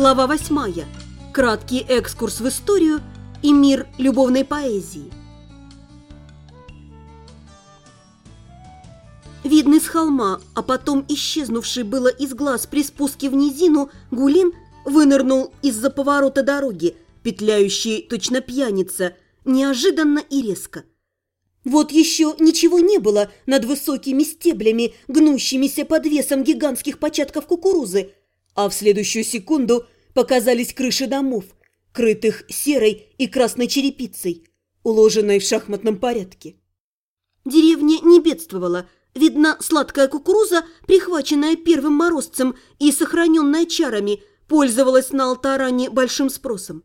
Глава восьмая. Краткий экскурс в историю и мир любовной поэзии. Видный с холма, а потом исчезнувший было из глаз при спуске в низину, Гулин вынырнул из-за поворота дороги, петляющей точно пьяница, неожиданно и резко. Вот еще ничего не было над высокими стеблями, гнущимися под весом гигантских початков кукурузы, а в следующую секунду показались крыши домов, крытых серой и красной черепицей, уложенной в шахматном порядке. Деревня не бедствовала, видно, сладкая кукуруза, прихваченная первым морозцем и сохраненная чарами, пользовалась на Алтаране большим спросом.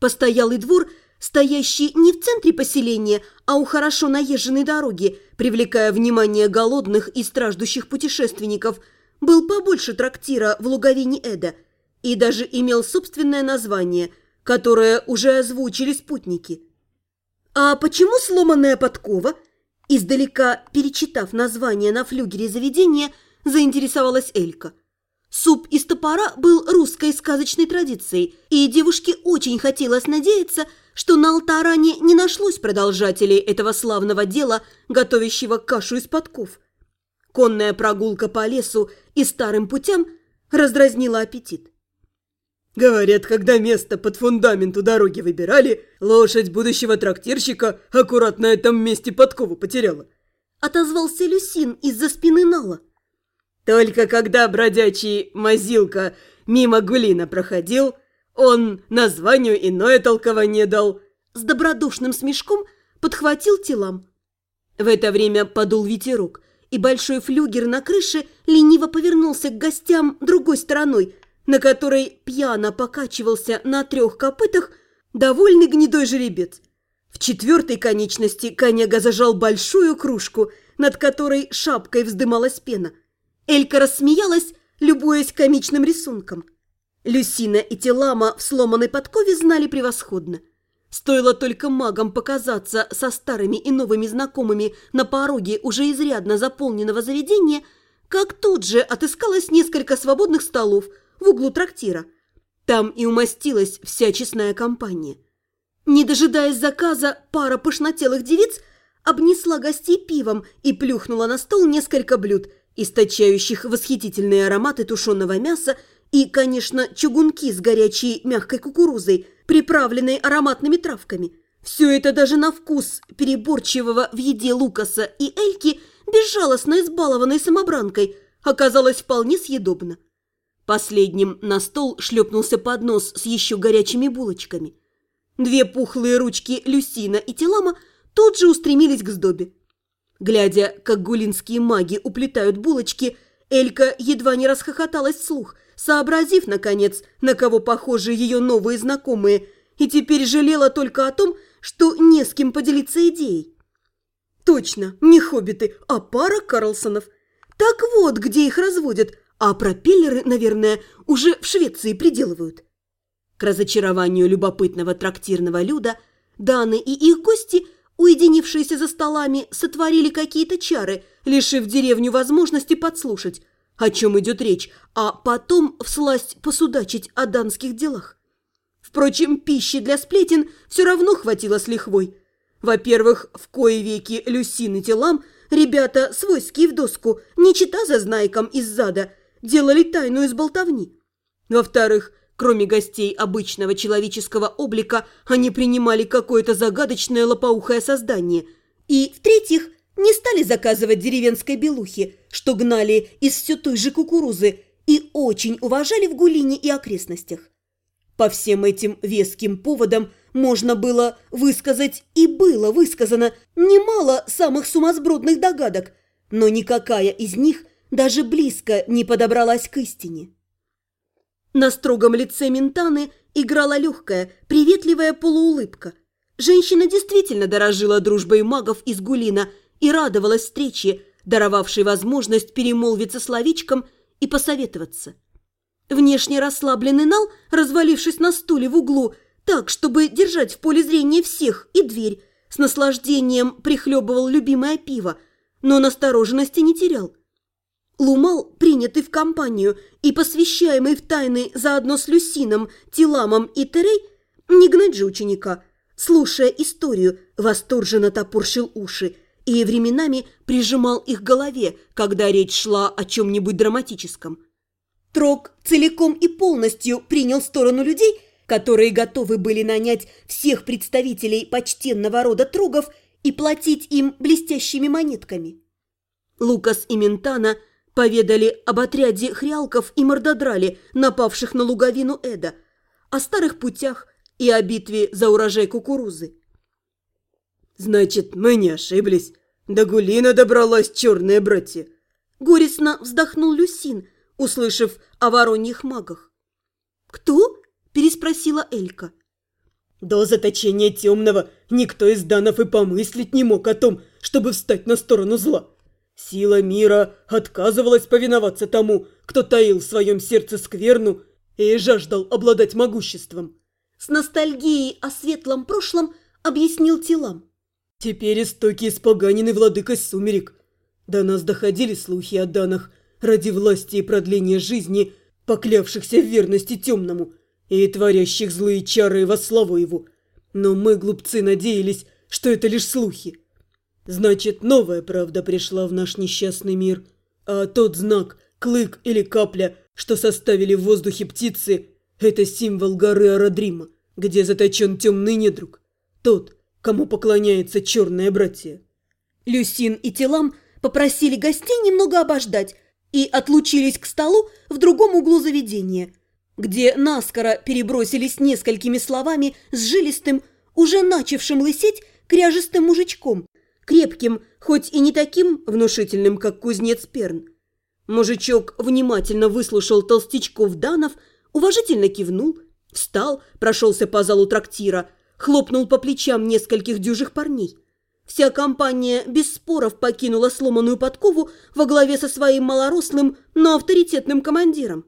Постоялый двор – стоящий не в центре поселения, а у хорошо наезженной дороги, привлекая внимание голодных и страждущих путешественников, был побольше трактира в луговине Эда и даже имел собственное название, которое уже озвучили спутники. «А почему сломанная подкова?» Издалека, перечитав название на флюгере заведения, заинтересовалась Элька – Суп из топора был русской сказочной традицией, и девушке очень хотелось надеяться, что на Алтаране не нашлось продолжателей этого славного дела, готовящего кашу из подков. Конная прогулка по лесу и старым путям раздразнила аппетит. Говорят, когда место под фундамент у дороги выбирали, лошадь будущего трактирщика аккуратно на этом месте подкову потеряла. Отозвался Люсин из-за спины Нала. Только когда бродячий Мазилка мимо Гулина проходил, он названию иное толкование дал. С добродушным смешком подхватил телам. В это время подул ветерок, и большой флюгер на крыше лениво повернулся к гостям другой стороной, на которой пьяно покачивался на трех копытах довольный гнедой жеребец. В четвертой конечности коняга зажал большую кружку, над которой шапкой вздымалась пена – Элька рассмеялась, любуясь комичным рисунком. Люсина и Телама в сломанной подкове знали превосходно. Стоило только магам показаться со старыми и новыми знакомыми на пороге уже изрядно заполненного заведения, как тут же отыскалось несколько свободных столов в углу трактира. Там и умостилась вся честная компания. Не дожидаясь заказа, пара пышнотелых девиц обнесла гостей пивом и плюхнула на стол несколько блюд – источающих восхитительные ароматы тушеного мяса и, конечно, чугунки с горячей мягкой кукурузой, приправленной ароматными травками. Все это даже на вкус переборчивого в еде Лукаса и Эльки, безжалостно избалованной самобранкой, оказалось вполне съедобно. Последним на стол шлепнулся поднос с еще горячими булочками. Две пухлые ручки Люсина и Телама тут же устремились к сдобе. Глядя, как гулинские маги уплетают булочки, Элька едва не расхохоталась вслух, сообразив, наконец, на кого похожи ее новые знакомые, и теперь жалела только о том, что не с кем поделиться идеей. Точно, не хоббиты, а пара Карлсонов. Так вот, где их разводят, а пропеллеры, наверное, уже в Швеции приделывают. К разочарованию любопытного трактирного люда Даны и их гости – уединившиеся за столами, сотворили какие-то чары, лишив деревню возможности подслушать, о чем идет речь, а потом всласть посудачить о данских делах. Впрочем, пищи для сплетен все равно хватило с лихвой. Во-первых, в кои веки Люсин и Телам ребята свойские в доску, не чита за знайком из зада, делали тайну из болтовни. Во-вторых, Кроме гостей обычного человеческого облика, они принимали какое-то загадочное лопоухое создание. И, в-третьих, не стали заказывать деревенской белухи, что гнали из все той же кукурузы, и очень уважали в Гулине и окрестностях. По всем этим веским поводам можно было высказать и было высказано немало самых сумасбродных догадок, но никакая из них даже близко не подобралась к истине. На строгом лице Ментаны играла легкая, приветливая полуулыбка. Женщина действительно дорожила дружбой магов из Гулина и радовалась встрече, даровавшей возможность перемолвиться словечком и посоветоваться. Внешне расслабленный Нал, развалившись на стуле в углу, так, чтобы держать в поле зрения всех и дверь, с наслаждением прихлебывал любимое пиво, но настороженности не терял. Лумал, принятый в компанию и посвящаемый в тайны заодно с Люсином, Тиламом и Терей, не гнать же ученика, слушая историю, восторженно топорщил уши и временами прижимал их к голове, когда речь шла о чем-нибудь драматическом. Трог целиком и полностью принял сторону людей, которые готовы были нанять всех представителей почтенного рода Трогов и платить им блестящими монетками. Лукас и Ментана – Поведали об отряде хрялков и мордодрали, напавших на луговину Эда, о старых путях и о битве за урожай кукурузы. «Значит, мы не ошиблись. До Гулина добралась черная братья!» Горестно вздохнул Люсин, услышав о вороньих магах. «Кто?» – переспросила Элька. До заточения темного никто из данов и помыслить не мог о том, чтобы встать на сторону зла. Сила мира отказывалась повиноваться тому, кто таил в своем сердце скверну и жаждал обладать могуществом. С ностальгией о светлом прошлом объяснил телам. Теперь истоки испоганены владыкой сумерек. До нас доходили слухи о данах ради власти и продления жизни, поклявшихся в верности темному и творящих злые чары во славу его. Но мы, глупцы, надеялись, что это лишь слухи. Значит, новая правда пришла в наш несчастный мир. А тот знак, клык или капля, что составили в воздухе птицы, это символ горы Арадрима, где заточен темный недруг. Тот, кому поклоняется черное братья. Люсин и Телам попросили гостей немного обождать и отлучились к столу в другом углу заведения, где наскоро перебросились несколькими словами с жилистым, уже начавшим лысеть, кряжестым мужичком, крепким, хоть и не таким внушительным, как кузнец Перн. Мужичок внимательно выслушал толстячков Данов, уважительно кивнул, встал, прошелся по залу трактира, хлопнул по плечам нескольких дюжих парней. Вся компания без споров покинула сломанную подкову во главе со своим малорослым, но авторитетным командиром.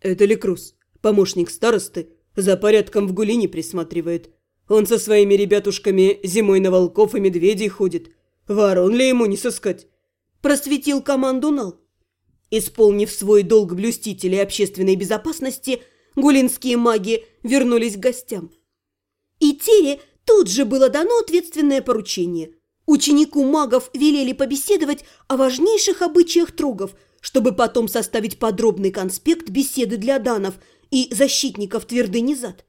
«Это Лекрус, помощник старосты, за порядком в гулине присматривает», он со своими ребятушками зимой на волков и медведей ходит. Ворон ли ему не сыскать?» Просветил команду Нал. Исполнив свой долг блюстителей общественной безопасности, гулинские маги вернулись к гостям. И Тере тут же было дано ответственное поручение. Ученику магов велели побеседовать о важнейших обычаях трогов, чтобы потом составить подробный конспект беседы для данов и защитников твердыни зад.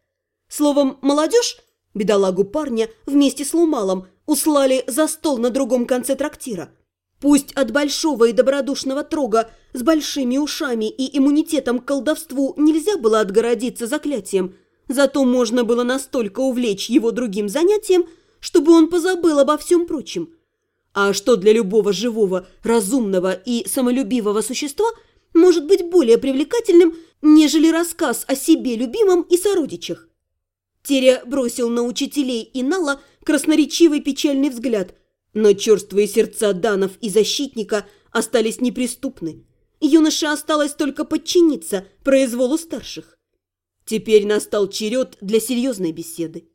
Словом, молодежь Бедолагу парня вместе с Лумалом услали за стол на другом конце трактира. Пусть от большого и добродушного трога с большими ушами и иммунитетом к колдовству нельзя было отгородиться заклятием, зато можно было настолько увлечь его другим занятием, чтобы он позабыл обо всем прочем. А что для любого живого, разумного и самолюбивого существа может быть более привлекательным, нежели рассказ о себе любимом и сородичах? Теря бросил на учителей и Нала красноречивый печальный взгляд, но черствые сердца Данов и Защитника остались неприступны. Юноше осталось только подчиниться произволу старших. Теперь настал черед для серьезной беседы.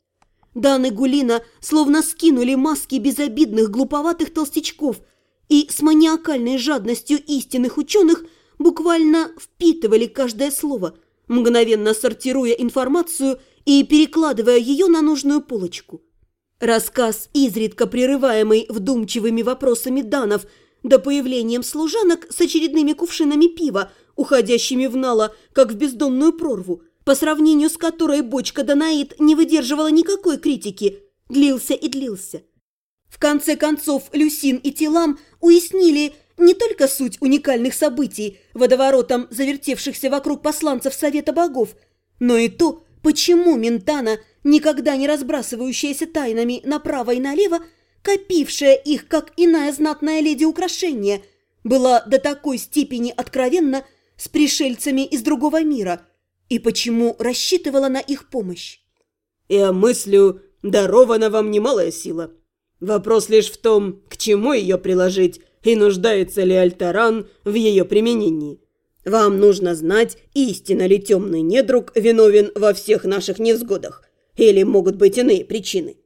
Дан и Гулина словно скинули маски безобидных глуповатых толстячков и с маниакальной жадностью истинных ученых буквально впитывали каждое слово, мгновенно сортируя информацию и перекладывая ее на нужную полочку. Рассказ, изредка прерываемый вдумчивыми вопросами Данов до появлением служанок с очередными кувшинами пива, уходящими в нало, как в бездонную прорву, по сравнению с которой бочка Данаид не выдерживала никакой критики, длился и длился. В конце концов, Люсин и Телам уяснили не только суть уникальных событий, водоворотом завертевшихся вокруг посланцев Совета Богов, но и то, Почему Ментана, никогда не разбрасывающаяся тайнами направо и налево, копившая их, как иная знатная леди украшения, была до такой степени откровенна с пришельцами из другого мира, и почему рассчитывала на их помощь? «Я мыслю, дарована вам немалая сила. Вопрос лишь в том, к чему ее приложить, и нуждается ли Альтаран в ее применении». Вам нужно знать, истинно ли темный недруг виновен во всех наших невзгодах, или могут быть иные причины.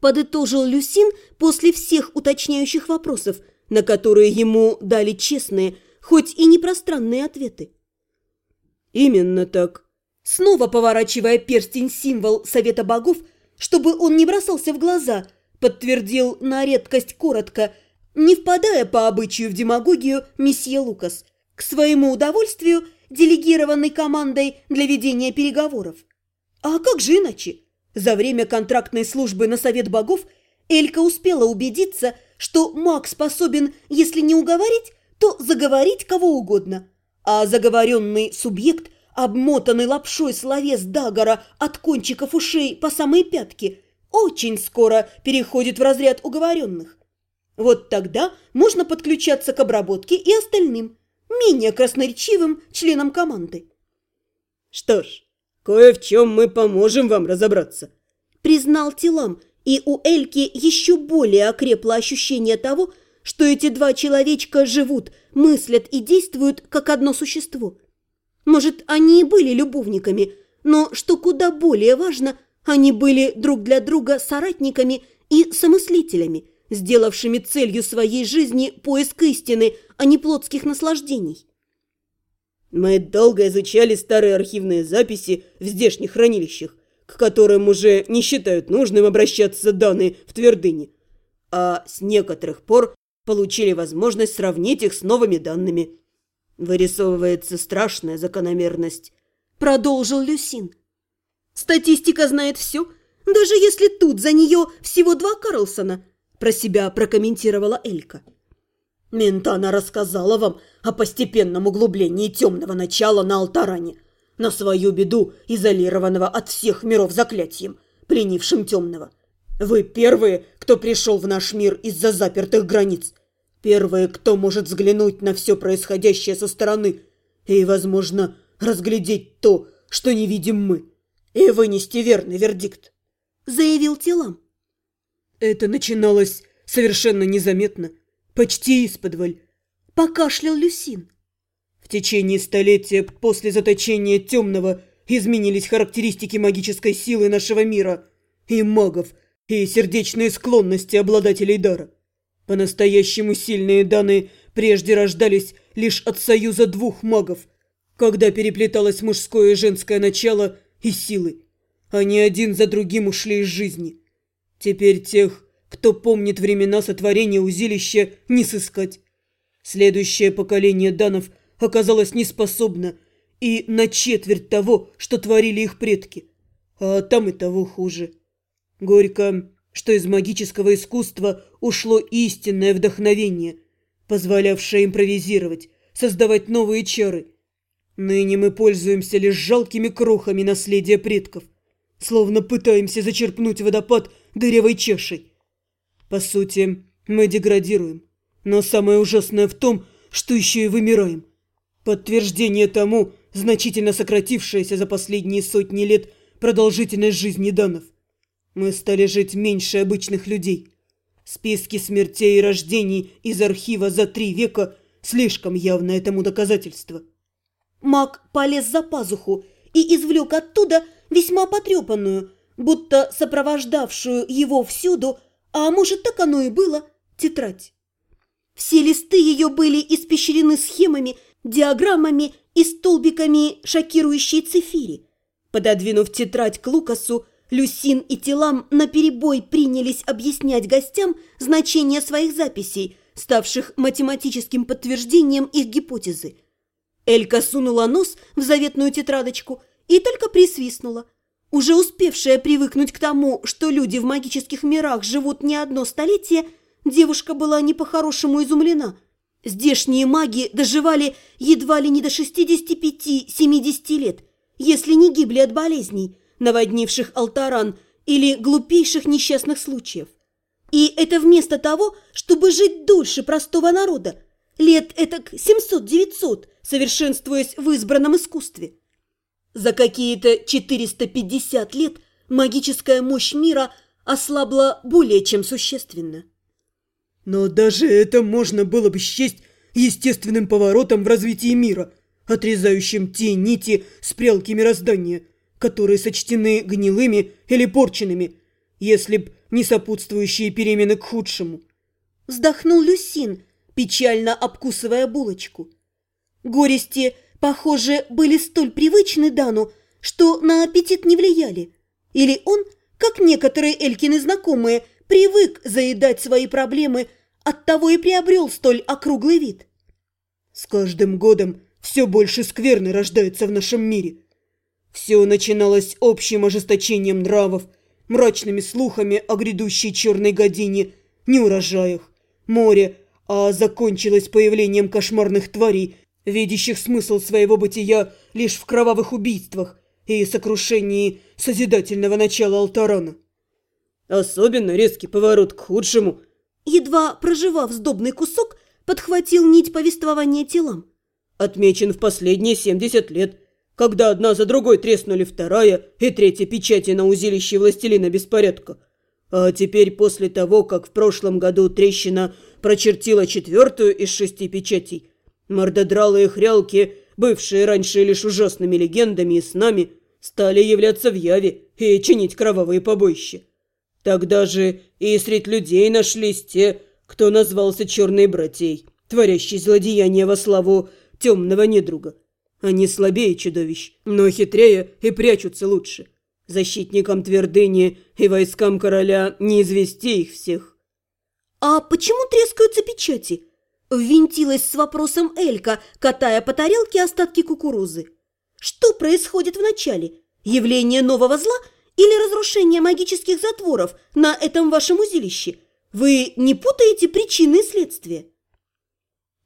Подытожил Люсин после всех уточняющих вопросов, на которые ему дали честные, хоть и не пространные ответы. «Именно так». Снова поворачивая перстень-символ Совета Богов, чтобы он не бросался в глаза, подтвердил на редкость коротко, не впадая по обычаю в демагогию месье Лукас, к своему удовольствию делегированной командой для ведения переговоров. А как же иначе? За время контрактной службы на Совет Богов Элька успела убедиться, что маг способен, если не уговорить, то заговорить кого угодно. А заговоренный субъект, обмотанный лапшой словес Дагора от кончиков ушей по самые пятки, очень скоро переходит в разряд уговоренных. Вот тогда можно подключаться к обработке и остальным, менее красноречивым членам команды. Что ж, кое в чем мы поможем вам разобраться, признал Тилам, и у Эльки еще более окрепло ощущение того, что эти два человечка живут, мыслят и действуют как одно существо. Может, они и были любовниками, но, что куда более важно, они были друг для друга соратниками и самыслителями, сделавшими целью своей жизни поиск истины, а не плотских наслаждений. Мы долго изучали старые архивные записи в здешних хранилищах, к которым уже не считают нужным обращаться данные в твердыне. А с некоторых пор получили возможность сравнить их с новыми данными. Вырисовывается страшная закономерность. Продолжил Люсин. Статистика знает все, даже если тут за нее всего два Карлсона, про себя прокомментировала Элька. Ментана рассказала вам о постепенном углублении темного начала на Алтаране, на свою беду изолированного от всех миров заклятием, пленившим темного. Вы первые, кто пришел в наш мир из-за запертых границ. Первые, кто может взглянуть на все происходящее со стороны и, возможно, разглядеть то, что не видим мы, и вынести верный вердикт. Заявил Телам. Это начиналось совершенно незаметно, почти исподволь. Покашлял Люсин. В течение столетия после заточения темного изменились характеристики магической силы нашего мира и магов – и сердечные склонности обладателей дара. По-настоящему сильные данные прежде рождались лишь от союза двух магов, когда переплеталось мужское и женское начало и силы. Они один за другим ушли из жизни. Теперь тех, кто помнит времена сотворения узилища, не сыскать. Следующее поколение данов оказалось неспособно и на четверть того, что творили их предки. А там и того хуже. Горько, что из магического искусства ушло истинное вдохновение, позволявшее импровизировать, создавать новые чары. Ныне мы пользуемся лишь жалкими крохами наследия предков, словно пытаемся зачерпнуть водопад дырявой чашей. По сути, мы деградируем, но самое ужасное в том, что еще и вымираем. Подтверждение тому значительно сократившаяся за последние сотни лет продолжительность жизни данов – мы стали жить меньше обычных людей. Списки смертей и рождений из архива за три века слишком явное тому доказательство. Маг полез за пазуху и извлек оттуда весьма потрепанную, будто сопровождавшую его всюду, а может так оно и было, тетрадь. Все листы ее были испещрены схемами, диаграммами и столбиками шокирующей цифири. Пододвинув тетрадь к Лукасу, Люсин и Телам наперебой принялись объяснять гостям значение своих записей, ставших математическим подтверждением их гипотезы. Элька сунула нос в заветную тетрадочку и только присвистнула. Уже успевшая привыкнуть к тому, что люди в магических мирах живут не одно столетие, девушка была не по-хорошему изумлена. Здешние маги доживали едва ли не до 65-70 лет, если не гибли от болезней – наводнивших Алтаран или глупейших несчастных случаев. И это вместо того, чтобы жить дольше простого народа, лет этак 700-900, совершенствуясь в избранном искусстве. За какие-то 450 лет магическая мощь мира ослабла более чем существенно. Но даже это можно было бы счесть естественным поворотом в развитии мира, отрезающим те нити с прялки мироздания – которые сочтены гнилыми или порченными, если б не сопутствующие перемены к худшему. Вздохнул Люсин, печально обкусывая булочку. Горести, похоже, были столь привычны Дану, что на аппетит не влияли. Или он, как некоторые Элькины знакомые, привык заедать свои проблемы, оттого и приобрел столь округлый вид. С каждым годом все больше скверны рождается в нашем мире. Все начиналось общим ожесточением нравов, мрачными слухами о грядущей черной године, неурожаях, море, а закончилось появлением кошмарных тварей, видящих смысл своего бытия лишь в кровавых убийствах и сокрушении созидательного начала Алтарана. Особенно резкий поворот к худшему. Едва проживав сдобный кусок, подхватил нить повествования телам. Отмечен в последние 70 лет, когда одна за другой треснули вторая и третья печати на узилище властелина беспорядка. А теперь после того, как в прошлом году трещина прочертила четвертую из шести печатей, мордодралы и хрялки, бывшие раньше лишь ужасными легендами и снами, стали являться в яве и чинить кровавые побоища. Тогда же и среди людей нашлись те, кто назвался черной братьей, творящий злодеяния во славу темного недруга. Они слабее чудовищ, но хитрее и прячутся лучше. Защитникам твердыни и войскам короля не извести их всех. «А почему трескаются печати?» Ввинтилась с вопросом Элька, катая по тарелке остатки кукурузы. «Что происходит вначале? Явление нового зла – или разрушение магических затворов на этом вашем узилище? Вы не путаете причины и следствия?»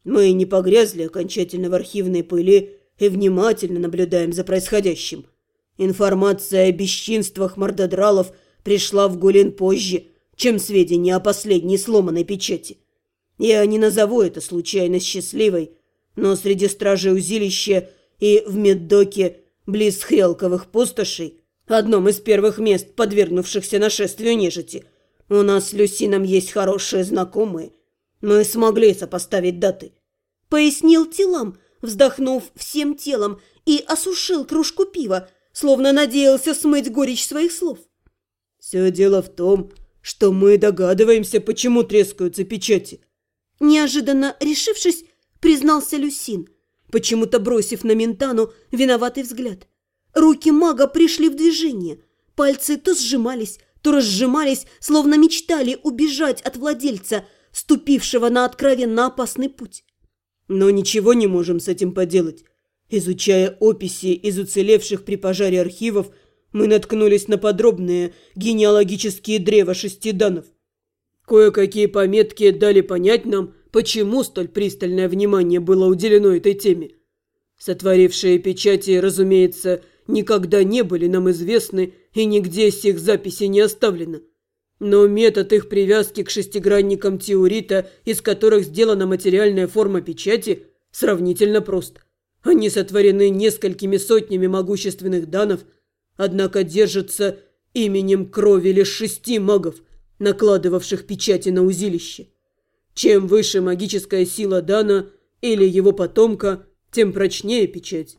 «Мы не погрязли окончательно в архивной пыли и внимательно наблюдаем за происходящим. Информация о бесчинствах мордодралов пришла в Гулин позже, чем сведения о последней сломанной печати. Я не назову это случайно счастливой, но среди стражей узилища и в Меддоке, близ Хрелковых пустошей, одном из первых мест, подвергнувшихся нашествию нежити. У нас с Люсином есть хорошие знакомые. Мы смогли сопоставить даты. Пояснил телам, вздохнув всем телом, и осушил кружку пива, словно надеялся смыть горечь своих слов. Все дело в том, что мы догадываемся, почему трескаются печати. Неожиданно решившись, признался Люсин, почему-то бросив на Ментану виноватый взгляд. Руки мага пришли в движение. Пальцы то сжимались, то разжимались, словно мечтали убежать от владельца, ступившего на откровенно опасный путь. Но ничего не можем с этим поделать. Изучая описи из уцелевших при пожаре архивов, мы наткнулись на подробные генеалогические древа шестиданов. Кое-какие пометки дали понять нам, почему столь пристальное внимание было уделено этой теме. Сотворившие печати, разумеется, никогда не были нам известны и нигде сих записей не оставлено. Но метод их привязки к шестигранникам теорита, из которых сделана материальная форма печати, сравнительно прост. Они сотворены несколькими сотнями могущественных данов, однако держатся именем крови лишь шести магов, накладывавших печати на узилище. Чем выше магическая сила Дана или его потомка, тем прочнее печать.